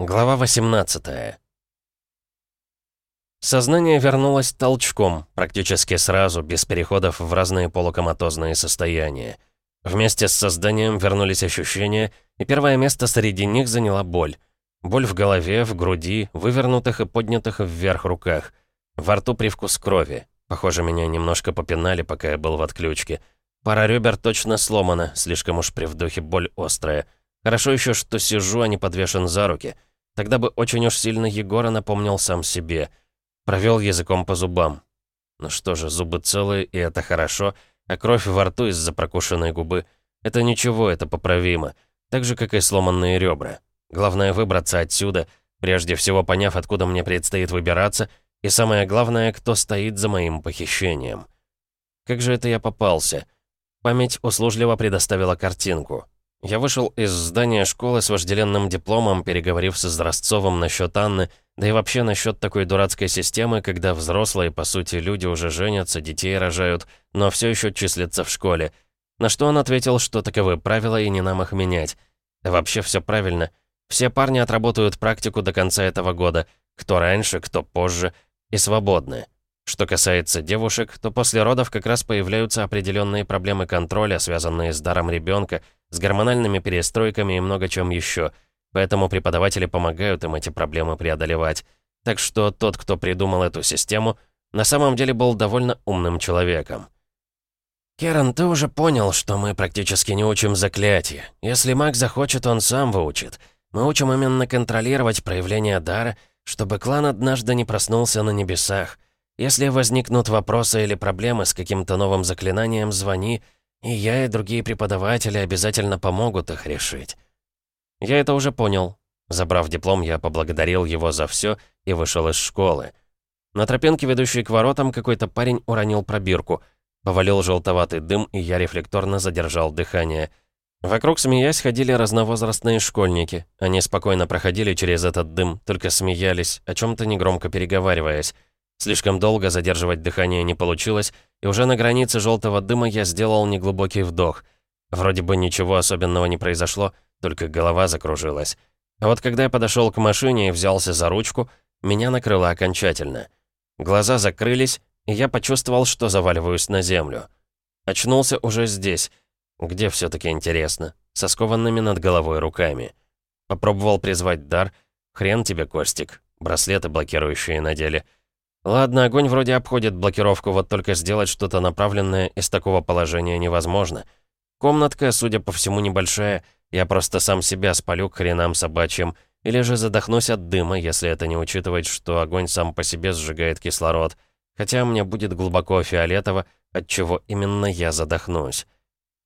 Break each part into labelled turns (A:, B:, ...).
A: Глава 18 Сознание вернулось толчком, практически сразу, без переходов в разные полукоматозные состояния. Вместе с созданием вернулись ощущения, и первое место среди них заняла боль. Боль в голове, в груди, вывернутых и поднятых вверх руках. Во рту привкус крови. Похоже, меня немножко попинали, пока я был в отключке. Пара ребер точно сломана, слишком уж при вдохе боль острая. Хорошо еще, что сижу, а не подвешен за руки — Тогда бы очень уж сильно Егора напомнил сам себе. Провел языком по зубам. Ну что же, зубы целые, и это хорошо, а кровь во рту из-за прокушенной губы — это ничего, это поправимо. Так же, как и сломанные ребра. Главное выбраться отсюда, прежде всего поняв, откуда мне предстоит выбираться, и самое главное, кто стоит за моим похищением. Как же это я попался? Память услужливо предоставила картинку. Я вышел из здания школы с вожделенным дипломом, переговорив с Изразцовым насчет Анны, да и вообще насчет такой дурацкой системы, когда взрослые, по сути, люди уже женятся, детей рожают, но все еще числятся в школе. На что он ответил, что таковы правила и не нам их менять. Да вообще все правильно. Все парни отработают практику до конца этого года, кто раньше, кто позже, и свободны. Что касается девушек, то после родов как раз появляются определенные проблемы контроля, связанные с даром ребенка, с гормональными перестройками и много чем еще. Поэтому преподаватели помогают им эти проблемы преодолевать. Так что тот, кто придумал эту систему, на самом деле был довольно умным человеком. «Керан, ты уже понял, что мы практически не учим заклятия. Если маг захочет, он сам выучит. Мы учим именно контролировать проявление дара, чтобы клан однажды не проснулся на небесах. Если возникнут вопросы или проблемы с каким-то новым заклинанием, звони, и я и другие преподаватели обязательно помогут их решить. Я это уже понял. Забрав диплом, я поблагодарил его за все и вышел из школы. На тропинке, ведущей к воротам, какой-то парень уронил пробирку. Повалил желтоватый дым, и я рефлекторно задержал дыхание. Вокруг, смеясь, ходили разновозрастные школьники. Они спокойно проходили через этот дым, только смеялись, о чем то негромко переговариваясь. Слишком долго задерживать дыхание не получилось, и уже на границе желтого дыма я сделал неглубокий вдох. Вроде бы ничего особенного не произошло, только голова закружилась. А вот когда я подошел к машине и взялся за ручку, меня накрыло окончательно. Глаза закрылись, и я почувствовал, что заваливаюсь на землю. Очнулся уже здесь. Где все таки интересно? Со скованными над головой руками. Попробовал призвать дар. Хрен тебе, Костик. Браслеты блокирующие на деле — Ладно, огонь вроде обходит блокировку, вот только сделать что-то направленное из такого положения невозможно. Комнатка, судя по всему, небольшая. Я просто сам себя спалю к хренам собачьим. Или же задохнусь от дыма, если это не учитывать, что огонь сам по себе сжигает кислород. Хотя мне будет глубоко фиолетово, от чего именно я задохнусь.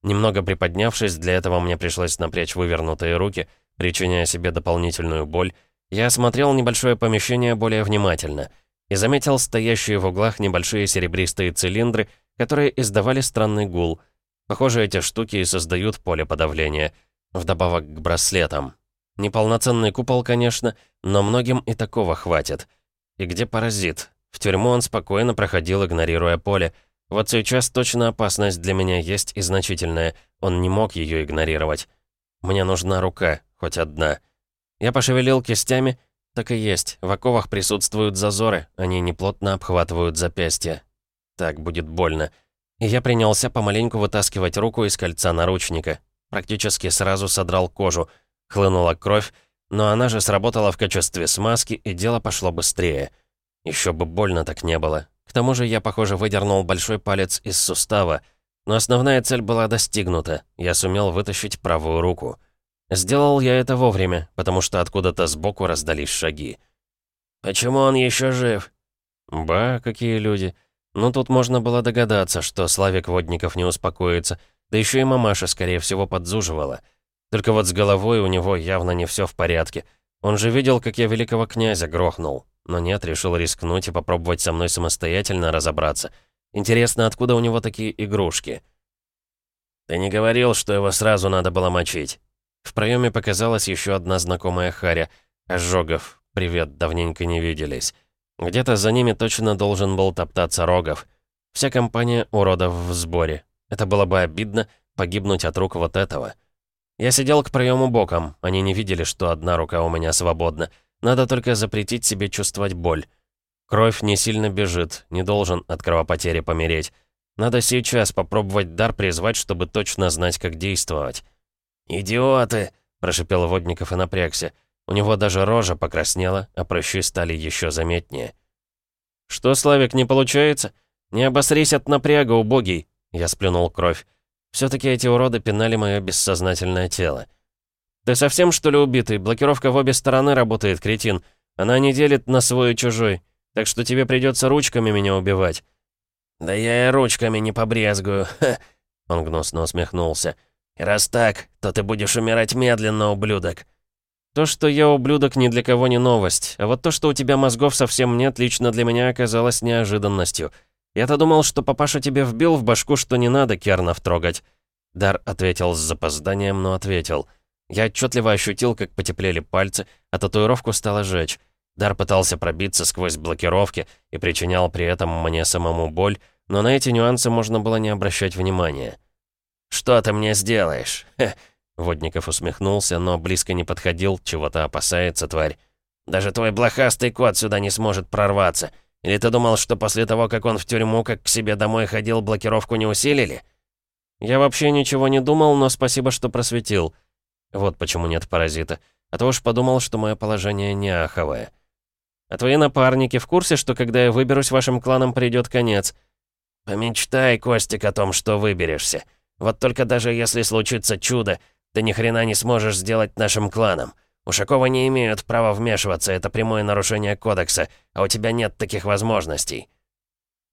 A: Немного приподнявшись, для этого мне пришлось напрячь вывернутые руки, причиняя себе дополнительную боль. Я осмотрел небольшое помещение более внимательно — и заметил стоящие в углах небольшие серебристые цилиндры, которые издавали странный гул. Похоже, эти штуки и создают поле подавления, вдобавок к браслетам. Неполноценный купол, конечно, но многим и такого хватит. И где паразит? В тюрьму он спокойно проходил, игнорируя поле. Вот сейчас точно опасность для меня есть и значительная. Он не мог ее игнорировать. Мне нужна рука, хоть одна. Я пошевелил кистями, так и есть. В оковах присутствуют зазоры. Они неплотно обхватывают запястья. Так будет больно. И я принялся помаленьку вытаскивать руку из кольца наручника. Практически сразу содрал кожу. Хлынула кровь, но она же сработала в качестве смазки, и дело пошло быстрее. Еще бы больно так не было. К тому же я, похоже, выдернул большой палец из сустава. Но основная цель была достигнута. Я сумел вытащить правую руку. Сделал я это вовремя, потому что откуда-то сбоку раздались шаги. «Почему он еще жив?» «Ба, какие люди!» Ну, тут можно было догадаться, что Славик Водников не успокоится, да еще и мамаша, скорее всего, подзуживала. Только вот с головой у него явно не все в порядке. Он же видел, как я великого князя грохнул. Но нет, решил рискнуть и попробовать со мной самостоятельно разобраться. Интересно, откуда у него такие игрушки? «Ты не говорил, что его сразу надо было мочить?» В проеме показалась еще одна знакомая Харя. Ожогов. Привет, давненько не виделись. Где-то за ними точно должен был топтаться Рогов. Вся компания уродов в сборе. Это было бы обидно, погибнуть от рук вот этого. Я сидел к проему боком, они не видели, что одна рука у меня свободна. Надо только запретить себе чувствовать боль. Кровь не сильно бежит, не должен от кровопотери помереть. Надо сейчас попробовать дар призвать, чтобы точно знать, как действовать. «Идиоты!» – прошипел Водников и напрягся. У него даже рожа покраснела, а прыщи стали еще заметнее. «Что, Славик, не получается? Не обосрись от напряга, убогий!» Я сплюнул кровь. все таки эти уроды пинали мое бессознательное тело. «Ты совсем, что ли, убитый? Блокировка в обе стороны работает, кретин. Она не делит на свой и чужой. Так что тебе придется ручками меня убивать». «Да я и ручками не побрезгую, ха!» Он гнусно усмехнулся. «И раз так, то ты будешь умирать медленно, ублюдок». То, что я ублюдок, ни для кого не новость. А вот то, что у тебя мозгов совсем нет, лично для меня оказалось неожиданностью. Я-то думал, что папаша тебе вбил в башку, что не надо Кернов трогать. Дар ответил с запозданием, но ответил. Я отчетливо ощутил, как потеплели пальцы, а татуировку стало жечь. Дар пытался пробиться сквозь блокировки и причинял при этом мне самому боль, но на эти нюансы можно было не обращать внимания. «Что ты мне сделаешь?» Хе. Водников усмехнулся, но близко не подходил, чего-то опасается тварь. «Даже твой блохастый кот сюда не сможет прорваться. Или ты думал, что после того, как он в тюрьму, как к себе домой ходил, блокировку не усилили?» «Я вообще ничего не думал, но спасибо, что просветил. Вот почему нет паразита. А то уж подумал, что мое положение не аховое». А твои напарники в курсе, что когда я выберусь, вашим кланам придет конец? Помечтай, Костик, о том, что выберешься. Вот только даже если случится чудо, ты ни хрена не сможешь сделать нашим кланам. Ушакова не имеют права вмешиваться, это прямое нарушение кодекса, а у тебя нет таких возможностей.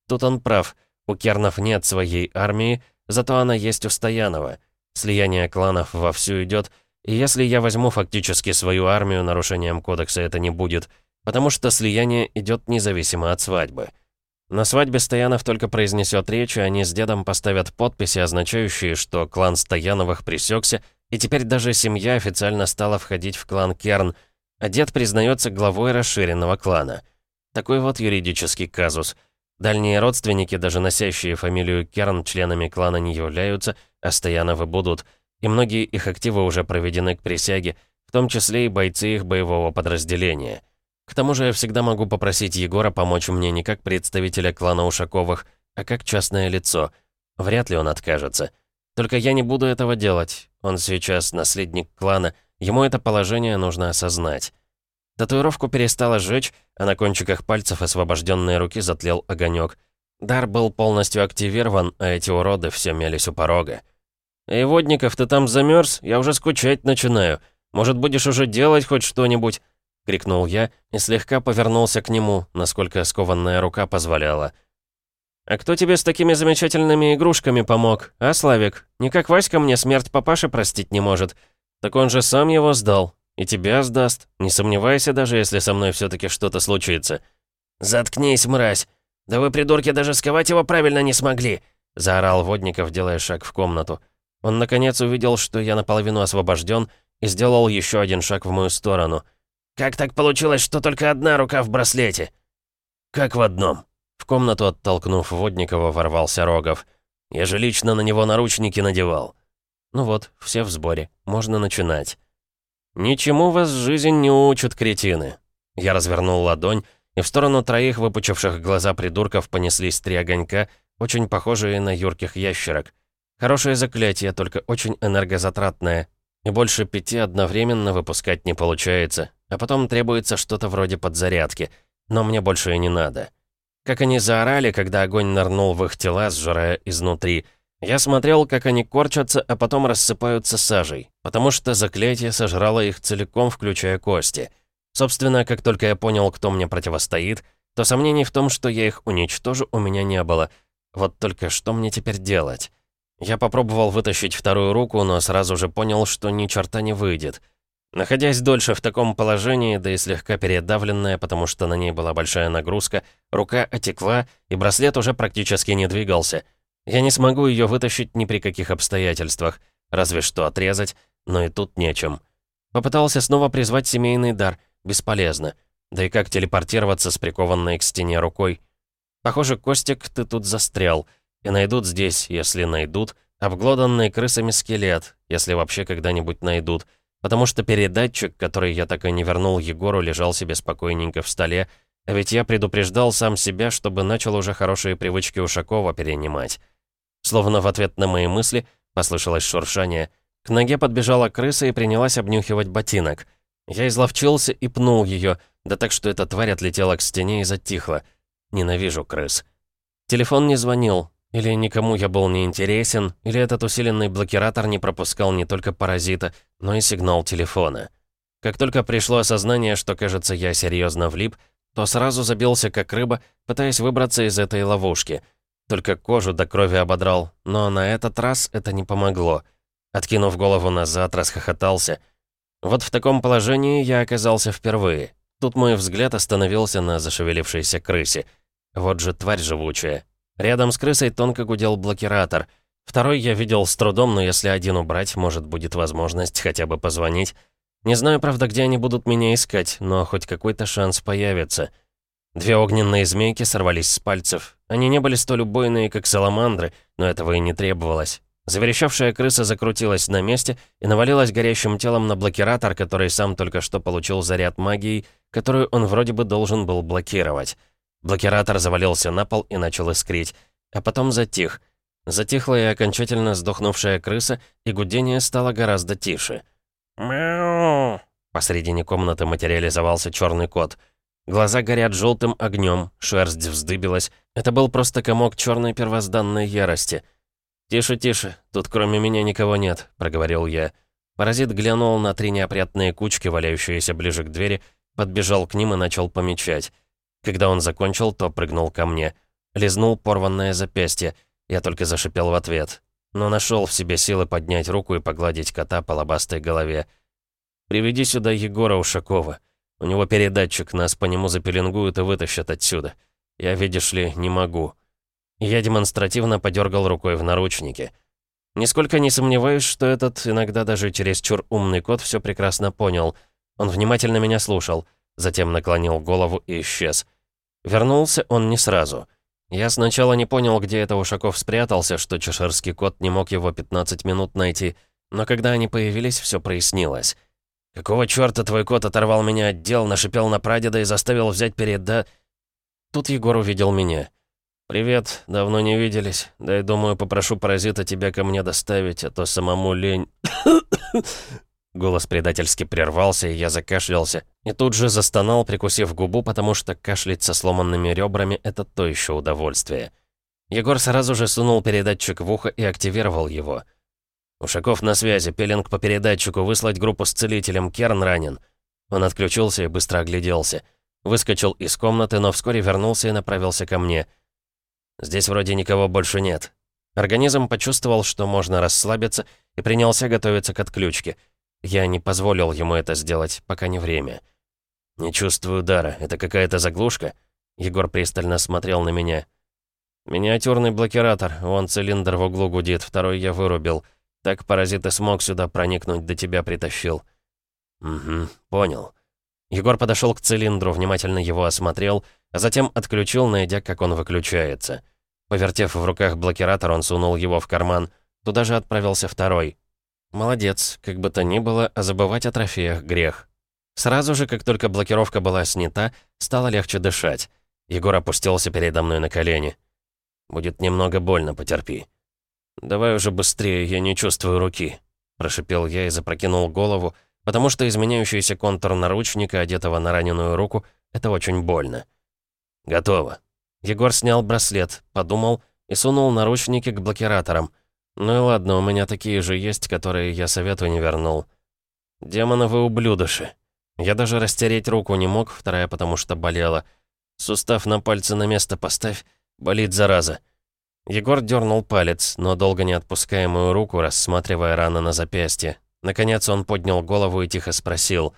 A: Тут он прав. У Кернов нет своей армии, зато она есть у Стоянова. Слияние кланов вовсю идет, и если я возьму фактически свою армию, нарушением кодекса это не будет — потому что слияние идет независимо от свадьбы. На свадьбе Стоянов только произнесет речь, и они с дедом поставят подписи, означающие, что клан Стояновых пресекся, и теперь даже семья официально стала входить в клан Керн, а дед признается главой расширенного клана. Такой вот юридический казус. Дальние родственники, даже носящие фамилию Керн, членами клана не являются, а Стояновы будут, и многие их активы уже проведены к присяге, в том числе и бойцы их боевого подразделения. К тому же я всегда могу попросить Егора помочь мне не как представителя клана Ушаковых, а как частное лицо. Вряд ли он откажется. Только я не буду этого делать. Он сейчас наследник клана, ему это положение нужно осознать. Татуировку перестала жечь, а на кончиках пальцев освобожденной руки затлел огонек. Дар был полностью активирован, а эти уроды все мялись у порога. «Эй, Водников, ты там замерз? Я уже скучать начинаю. Может, будешь уже делать хоть что-нибудь?» — крикнул я и слегка повернулся к нему, насколько скованная рука позволяла. «А кто тебе с такими замечательными игрушками помог, а, Славик? Никак Васька мне смерть папаши простить не может. Так он же сам его сдал. И тебя сдаст. Не сомневайся даже, если со мной все таки что-то случится». «Заткнись, мразь! Да вы, придурки, даже сковать его правильно не смогли!» — заорал Водников, делая шаг в комнату. Он, наконец, увидел, что я наполовину освобожден, и сделал еще один шаг в мою сторону — «Как так получилось, что только одна рука в браслете?» «Как в одном?» В комнату, оттолкнув Водникова, ворвался Рогов. «Я же лично на него наручники надевал». «Ну вот, все в сборе. Можно начинать». «Ничему вас жизнь не учат, кретины». Я развернул ладонь, и в сторону троих выпучивших глаза придурков понеслись три огонька, очень похожие на юрких ящерок. Хорошее заклятие, только очень энергозатратное, и больше пяти одновременно выпускать не получается, а потом требуется что-то вроде подзарядки, но мне больше и не надо. Как они заорали, когда огонь нырнул в их тела, сжирая изнутри. Я смотрел, как они корчатся, а потом рассыпаются сажей, потому что заклятие сожрало их целиком, включая кости. Собственно, как только я понял, кто мне противостоит, то сомнений в том, что я их уничтожу, у меня не было. Вот только что мне теперь делать? Я попробовал вытащить вторую руку, но сразу же понял, что ни черта не выйдет. Находясь дольше в таком положении, да и слегка передавленная, потому что на ней была большая нагрузка, рука отекла, и браслет уже практически не двигался. Я не смогу ее вытащить ни при каких обстоятельствах, разве что отрезать, но и тут нечем. Попытался снова призвать семейный дар, бесполезно. Да и как телепортироваться с прикованной к стене рукой? Похоже, Костик, ты тут застрял. И найдут здесь, если найдут, Обглоданный крысами скелет, если вообще когда-нибудь найдут. Потому что передатчик, который я так и не вернул Егору, лежал себе спокойненько в столе, а ведь я предупреждал сам себя, чтобы начал уже хорошие привычки Ушакова перенимать. Словно в ответ на мои мысли послышалось шуршание. К ноге подбежала крыса и принялась обнюхивать ботинок. Я изловчился и пнул ее, да так, что эта тварь отлетела к стене и затихла. Ненавижу крыс. Телефон не звонил. Или никому я был не интересен, или этот усиленный блокиратор не пропускал не только паразита, но и сигнал телефона. Как только пришло осознание, что, кажется, я серьезно влип, то сразу забился как рыба, пытаясь выбраться из этой ловушки. Только кожу до крови ободрал, но на этот раз это не помогло. Откинув голову назад, расхохотался. Вот в таком положении я оказался впервые. Тут мой взгляд остановился на зашевелившейся крысе. Вот же тварь живучая. Рядом с крысой тонко гудел блокиратор. Второй я видел с трудом, но если один убрать, может, будет возможность хотя бы позвонить. Не знаю, правда, где они будут меня искать, но хоть какой-то шанс появится. Две огненные змейки сорвались с пальцев. Они не были столь убойные, как саламандры, но этого и не требовалось. Заверещавшая крыса закрутилась на месте и навалилась горящим телом на блокиратор, который сам только что получил заряд магии, которую он вроде бы должен был блокировать. Блокиратор завалился на пол и начал искрить, а потом затих. Затихла и окончательно сдохнувшая крыса, и гудение стало гораздо тише. «Мяу!» Посредине комнаты материализовался черный кот. Глаза горят желтым огнем, шерсть вздыбилась. Это был просто комок черной первозданной ярости — «Тише, тише, тут кроме меня никого нет», — проговорил я. Паразит глянул на три неопрятные кучки, валяющиеся ближе к двери, подбежал к ним и начал помечать. Когда он закончил, то прыгнул ко мне. Лизнул порванное запястье. Я только зашипел в ответ. Но нашел в себе силы поднять руку и погладить кота по лобастой голове. «Приведи сюда Егора Ушакова. У него передатчик, нас по нему запеленгуют и вытащат отсюда. Я, видишь ли, не могу». Я демонстративно подергал рукой в наручнике. Нисколько не сомневаюсь, что этот, иногда даже чересчур умный кот все прекрасно понял. Он внимательно меня слушал, затем наклонил голову и исчез. Вернулся он не сразу. Я сначала не понял, где это Ушаков спрятался, что чеширский кот не мог его 15 минут найти, но когда они появились, все прояснилось. «Какого чёрта твой кот оторвал меня от дел, нашипел на прадеда и заставил взять переда...» Тут Егор увидел меня. «Привет, давно не виделись. Да и думаю, попрошу паразита тебя ко мне доставить, а то самому лень...» Голос предательски прервался, и я закашлялся. И тут же застонал, прикусив губу, потому что кашлять со сломанными ребрами — это то еще удовольствие. Егор сразу же сунул передатчик в ухо и активировал его. «Ушаков на связи, пеленг по передатчику, выслать группу с целителем, Керн ранен». Он отключился и быстро огляделся. Выскочил из комнаты, но вскоре вернулся и направился ко мне — Здесь вроде никого больше нет. Организм почувствовал, что можно расслабиться, и принялся готовиться к отключке. Я не позволил ему это сделать, пока не время. «Не чувствую удара. Это какая-то заглушка?» Егор пристально смотрел на меня. «Миниатюрный блокиратор. Вон цилиндр в углу гудит, второй я вырубил. Так паразит и смог сюда проникнуть, до тебя притащил». «Угу, понял». Егор подошел к цилиндру, внимательно его осмотрел, а затем отключил, найдя, как он выключается. Повертев в руках блокиратор, он сунул его в карман. Туда же отправился второй. Молодец, как бы то ни было, а забывать о трофеях грех. Сразу же, как только блокировка была снята, стало легче дышать. Егор опустился передо мной на колени. «Будет немного больно, потерпи». «Давай уже быстрее, я не чувствую руки», — прошипел я и запрокинул голову, потому что изменяющийся контур наручника, одетого на раненую руку, это очень больно. «Готово». Егор снял браслет, подумал и сунул наручники к блокираторам. «Ну и ладно, у меня такие же есть, которые я совету не вернул». «Демоновы ублюдыши». Я даже растереть руку не мог, вторая потому что болела. «Сустав на пальце на место поставь, болит зараза». Егор дернул палец, но долго не отпуская мою руку, рассматривая раны на запястье. Наконец он поднял голову и тихо спросил.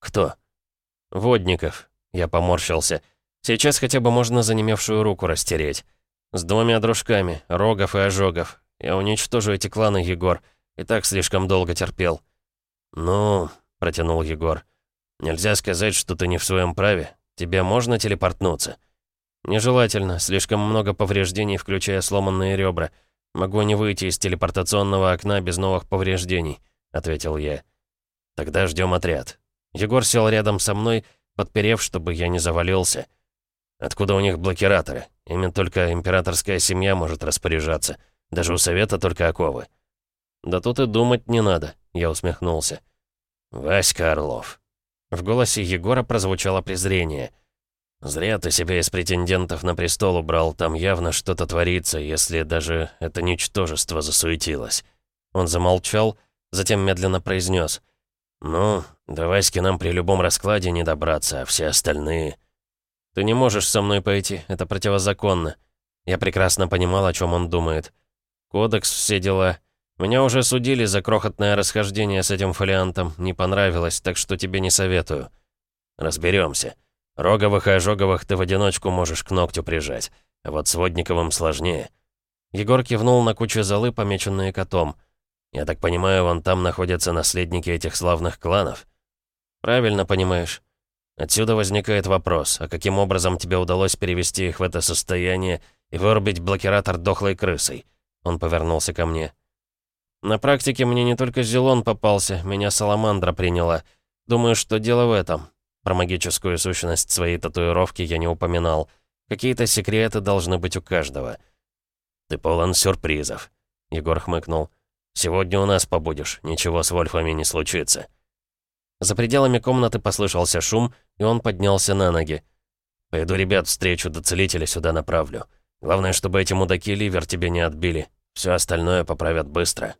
A: «Кто?» «Водников». Я поморщился. Сейчас хотя бы можно занемевшую руку растереть. С двумя дружками, Рогов и Ожогов. Я уничтожу эти кланы, Егор. И так слишком долго терпел. «Ну...» — протянул Егор. «Нельзя сказать, что ты не в своем праве. Тебе можно телепортнуться?» «Нежелательно. Слишком много повреждений, включая сломанные ребра. «Могу не выйти из телепортационного окна без новых повреждений», — ответил я. «Тогда ждем отряд». Егор сел рядом со мной, подперев, чтобы я не завалился. «Откуда у них блокираторы? Ими только императорская семья может распоряжаться. Даже у совета только оковы». «Да тут и думать не надо», — я усмехнулся. «Васька Орлов». В голосе Егора прозвучало презрение. «Зря ты себя из претендентов на престол убрал, там явно что-то творится, если даже это ничтожество засуетилось». Он замолчал, затем медленно произнес. «Ну, до Васьки нам при любом раскладе не добраться, а все остальные...» «Ты не можешь со мной пойти, это противозаконно». Я прекрасно понимал, о чем он думает. «Кодекс, все дела. Меня уже судили за крохотное расхождение с этим фолиантом. Не понравилось, так что тебе не советую. Разберемся. Роговых и ожоговых ты в одиночку можешь к ногтю прижать. А вот с Водниковым сложнее. Егор кивнул на кучу золы, помеченные котом. Я так понимаю, вон там находятся наследники этих славных кланов? Правильно понимаешь. Отсюда возникает вопрос, а каким образом тебе удалось перевести их в это состояние и вырубить блокиратор дохлой крысой? Он повернулся ко мне. На практике мне не только Зелон попался, меня Саламандра приняла. Думаю, что дело в этом. Про магическую сущность своей татуировки я не упоминал. Какие-то секреты должны быть у каждого. «Ты полон сюрпризов», — Егор хмыкнул. «Сегодня у нас побудешь, ничего с Вольфами не случится». За пределами комнаты послышался шум, и он поднялся на ноги. «Пойду ребят встречу, до целителя сюда направлю. Главное, чтобы эти мудаки ливер тебе не отбили. Все остальное поправят быстро».